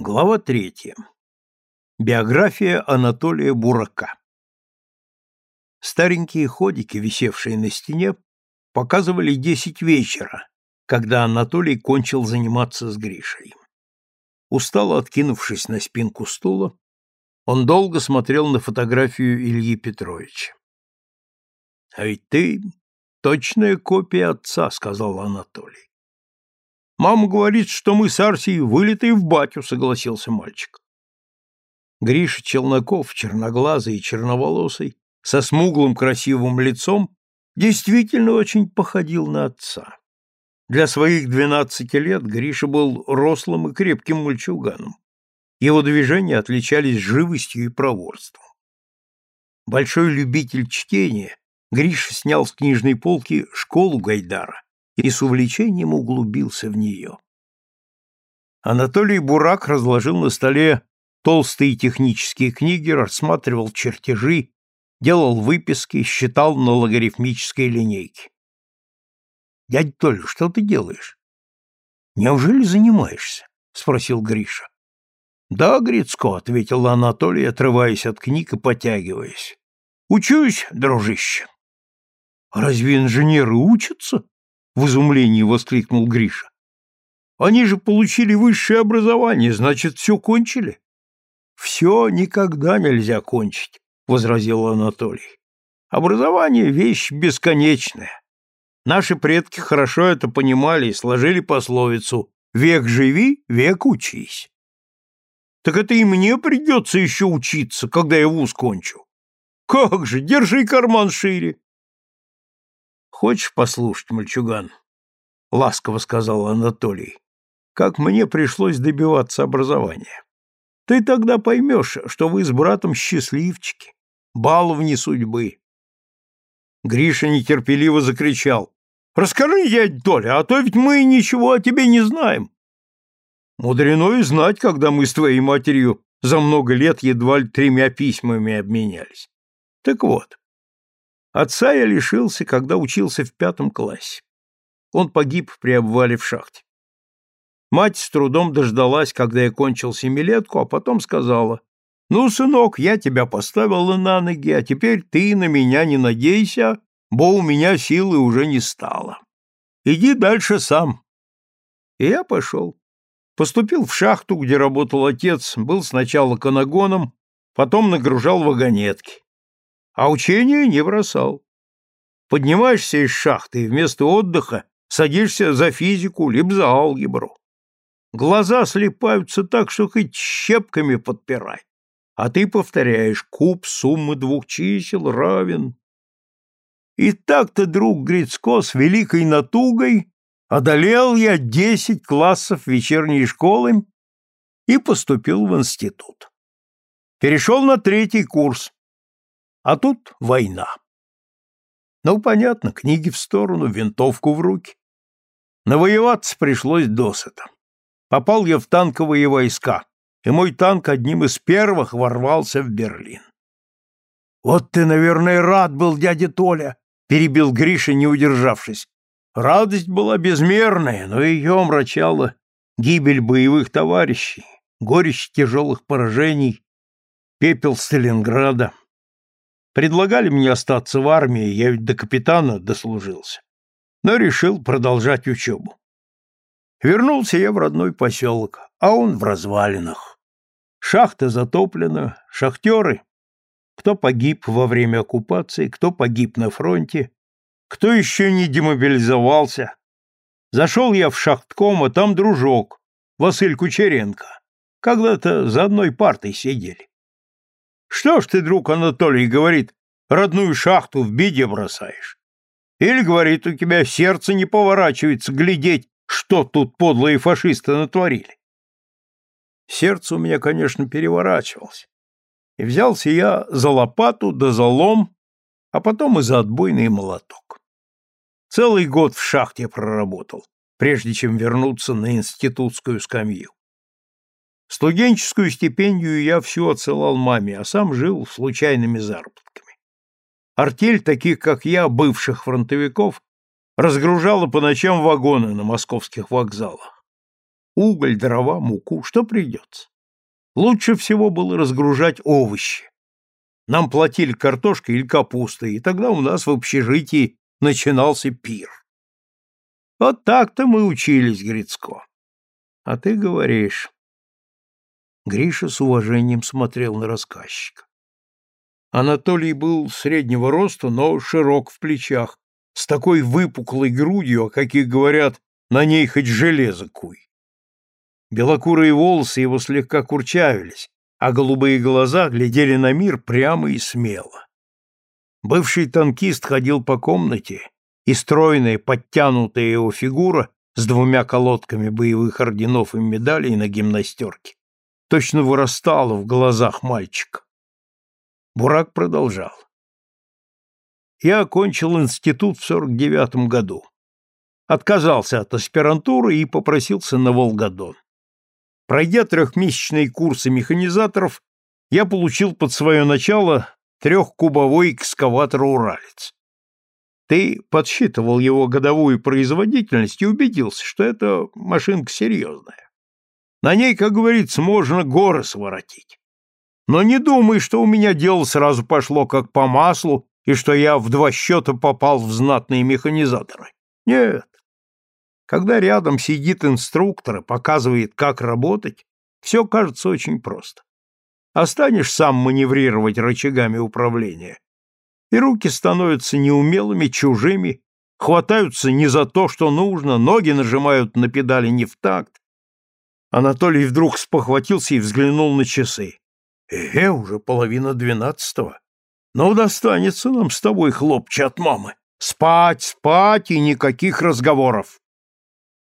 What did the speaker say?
Глава третья. Биография Анатолия Бурака. Старенькие ходики, висевшие на стене, показывали десять вечера, когда Анатолий кончил заниматься с Гришей. Устало откинувшись на спинку стула, он долго смотрел на фотографию Ильи Петровича. — А ведь ты точная копия отца, — сказал Анатолий. Мама говорит, что мы с Арсией вылитые в батю, согласился мальчик. Гриша Челноков, черноглазый и черноволосый, со смуглым красивым лицом, действительно очень походил на отца. Для своих двенадцати лет Гриша был рослым и крепким мальчуганом. Его движения отличались живостью и проворством. Большой любитель чтения, Гриша снял с книжной полки «Школу Гайдара» и с увлечением углубился в нее. Анатолий Бурак разложил на столе толстые технические книги, рассматривал чертежи, делал выписки, считал на логарифмической линейке. — Дядя Толя, что ты делаешь? — Неужели занимаешься? — спросил Гриша. — Да, Грицко, — ответил Анатолий, отрываясь от книг и потягиваясь. — Учусь, дружище. — Разве инженеры учатся? В изумлении воскликнул Гриша. Они же получили высшее образование, значит, все кончили? Все никогда нельзя кончить, возразил Анатолий. Образование вещь бесконечная. Наши предки хорошо это понимали и сложили пословицу «Век живи, век учись». Так это и мне придется еще учиться, когда я вуз кончу. Как же, держи карман шире. Хочешь послушать, мальчуган? Ласково сказал Анатолий. Как мне пришлось добиваться образования. Ты тогда поймешь, что вы с братом счастливчики, баловни судьбы. Гриша нетерпеливо закричал. «Расскажи, дядь Толя, а то ведь мы ничего о тебе не знаем». Мудрено и знать, когда мы с твоей матерью за много лет едва ли тремя письмами обменялись. Так вот, Отца я лишился, когда учился в пятом классе. Он погиб при обвале в шахте. Мать с трудом дождалась, когда я кончил семилетку, а потом сказала, «Ну, сынок, я тебя поставила на ноги, а теперь ты на меня не надейся, бо у меня силы уже не стало. Иди дальше сам». И я пошел. Поступил в шахту, где работал отец, был сначала канагоном, потом нагружал вагонетки а учения не бросал. Поднимаешься из шахты и вместо отдыха садишься за физику либо за алгебру. Глаза слепаются так, что хоть щепками подпирай. А ты повторяешь, куб суммы двух чисел равен. И так-то, друг Грицко, с великой натугой одолел я десять классов вечерней школы и поступил в институт. Перешел на третий курс, а тут война. Ну, понятно, книги в сторону, винтовку в руки. Навоеваться пришлось досыта. Попал я в танковые войска, и мой танк одним из первых ворвался в Берлин. «Вот ты, наверное, рад был, дядя Толя!» — перебил Гриша, не удержавшись. Радость была безмерная, но ее омрачала гибель боевых товарищей, горечь тяжелых поражений, пепел Сталинграда. Предлагали мне остаться в армии, я ведь до капитана дослужился, но решил продолжать учебу. Вернулся я в родной поселок, а он в развалинах. Шахта затоплена, шахтеры. Кто погиб во время оккупации, кто погиб на фронте, кто еще не демобилизовался. Зашел я в шахтком, а там дружок, Василь Кучеренко. Когда-то за одной партой сидели. Что ж ты, друг Анатолий, говорит, родную шахту в беде бросаешь? Или, говорит, у тебя сердце не поворачивается глядеть, что тут подлые фашисты натворили? Сердце у меня, конечно, переворачивалось. И взялся я за лопату да за лом, а потом и за отбойный молоток. Целый год в шахте проработал, прежде чем вернуться на институтскую скамью. Студенческую стипендию я всю отсылал маме, а сам жил случайными заработками. Артель таких, как я, бывших фронтовиков, разгружала по ночам вагоны на московских вокзалах. Уголь, дрова, муку, что придется. Лучше всего было разгружать овощи. Нам платили картошкой или капустой, и тогда у нас в общежитии начинался пир. Вот так-то мы учились, Грицко. А ты говоришь... Гриша с уважением смотрел на рассказчика. Анатолий был среднего роста, но широк в плечах, с такой выпуклой грудью, о каких говорят, на ней хоть железо куй. Белокурые волосы его слегка курчавились, а голубые глаза глядели на мир прямо и смело. Бывший танкист ходил по комнате, и стройная, подтянутая его фигура с двумя колодками боевых орденов и медалей на гимнастерке точно вырастала в глазах мальчика. Бурак продолжал. Я окончил институт в 49 году. Отказался от аспирантуры и попросился на Волгодон. Пройдя трехмесячные курсы механизаторов, я получил под свое начало трехкубовой экскаватор «Уралец». Ты подсчитывал его годовую производительность и убедился, что эта машинка серьезная. На ней, как говорится, можно горы своротить. Но не думай, что у меня дело сразу пошло как по маслу и что я в два счета попал в знатные механизаторы. Нет, когда рядом сидит инструктор и показывает, как работать, все кажется очень просто. Останешь сам маневрировать рычагами управления, и руки становятся неумелыми, чужими, хватаются не за то, что нужно, ноги нажимают на педали не в такт. Анатолий вдруг спохватился и взглянул на часы. «Э, уже половина двенадцатого. Ну, достанется нам с тобой хлопче от мамы. Спать, спать и никаких разговоров!»